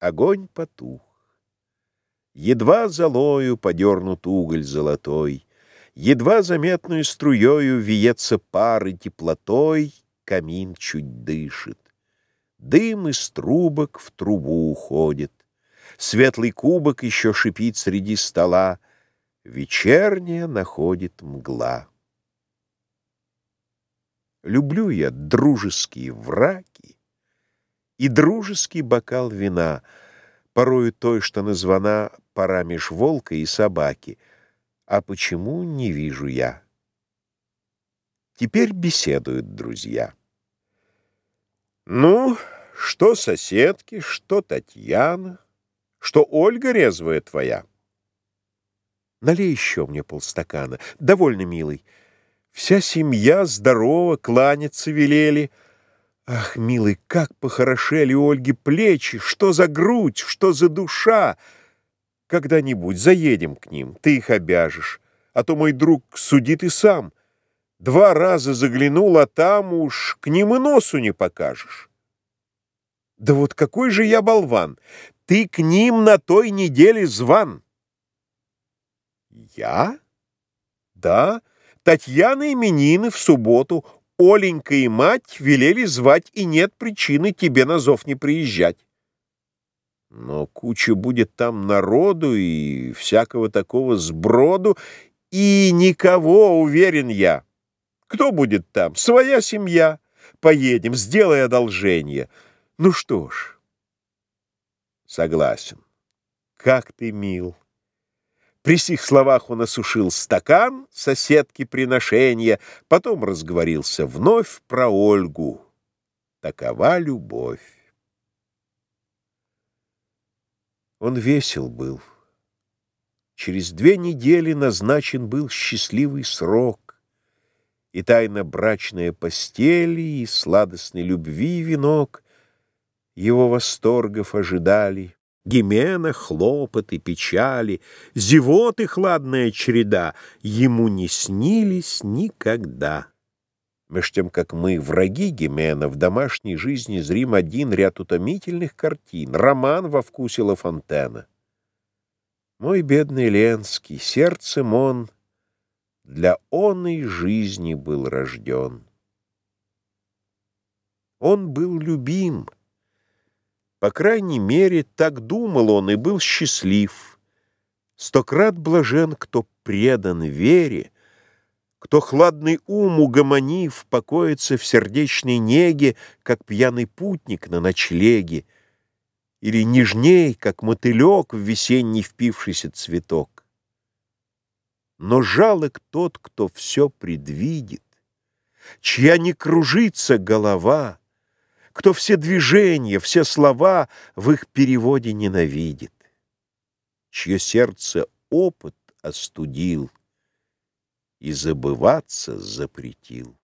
огонь потух. Едва золою подернут уголь золотой, Едва заметную струею Виется пар теплотой, Камин чуть дышит. Дым из трубок в трубу уходит. Светлый кубок еще шипит среди стола. Вечерняя находит мгла. Люблю я дружеские враки И дружеский бокал вина, Порою той, что названа Пора меж волка и собаки. А почему, не вижу я. Теперь беседуют друзья. Ну, что соседки, что Татьяна, Что Ольга резвая твоя. Налей еще мне полстакана. Довольно, милый. Вся семья здорова, кланяться велели. Ах, милый, как похорошели Ольги плечи, что за грудь, что за душа! Когда-нибудь заедем к ним, ты их обяжешь, а то мой друг судит и сам. Два раза заглянул, а там уж к ним и носу не покажешь. Да вот какой же я болван! Ты к ним на той неделе зван. Я? Да, Татьяна именины в субботу. Оленька и мать велели звать, и нет причины тебе на зов не приезжать. Но куча будет там народу и всякого такого сброду, и никого, уверен я. Кто будет там? Своя семья. Поедем, сделай одолжение. Ну что ж, согласен. Как ты мил. При сих словах он осушил стакан соседки приношения, потом разговорился вновь про Ольгу. Такова любовь. Он весел был. Через две недели назначен был счастливый срок, и тайна брачная постели, и сладостной любви венок его восторгов ожидали. Гимена, хлопоты, печали, зевоты хладная череда ему не снились никогда. Меж тем, как мы, враги Гимена, в домашней жизни зрим один ряд утомительных картин, роман во вкусе Ла Фонтена. Мой бедный Ленский, сердцем он для оной жизни был рожден. Он был любим, по крайней мере, так думал он и был счастлив. Стократ блажен, кто предан вере, кто хладный ум угомонив, покоится в сердечной неге, как пьяный путник на ночлеге, или нежней, как мотылек в весенний впившийся цветок. Но жалок тот, кто все предвидит, чья не кружится голова, кто все движения, все слова в их переводе ненавидит, чье сердце опыт остудил и забываться запретил.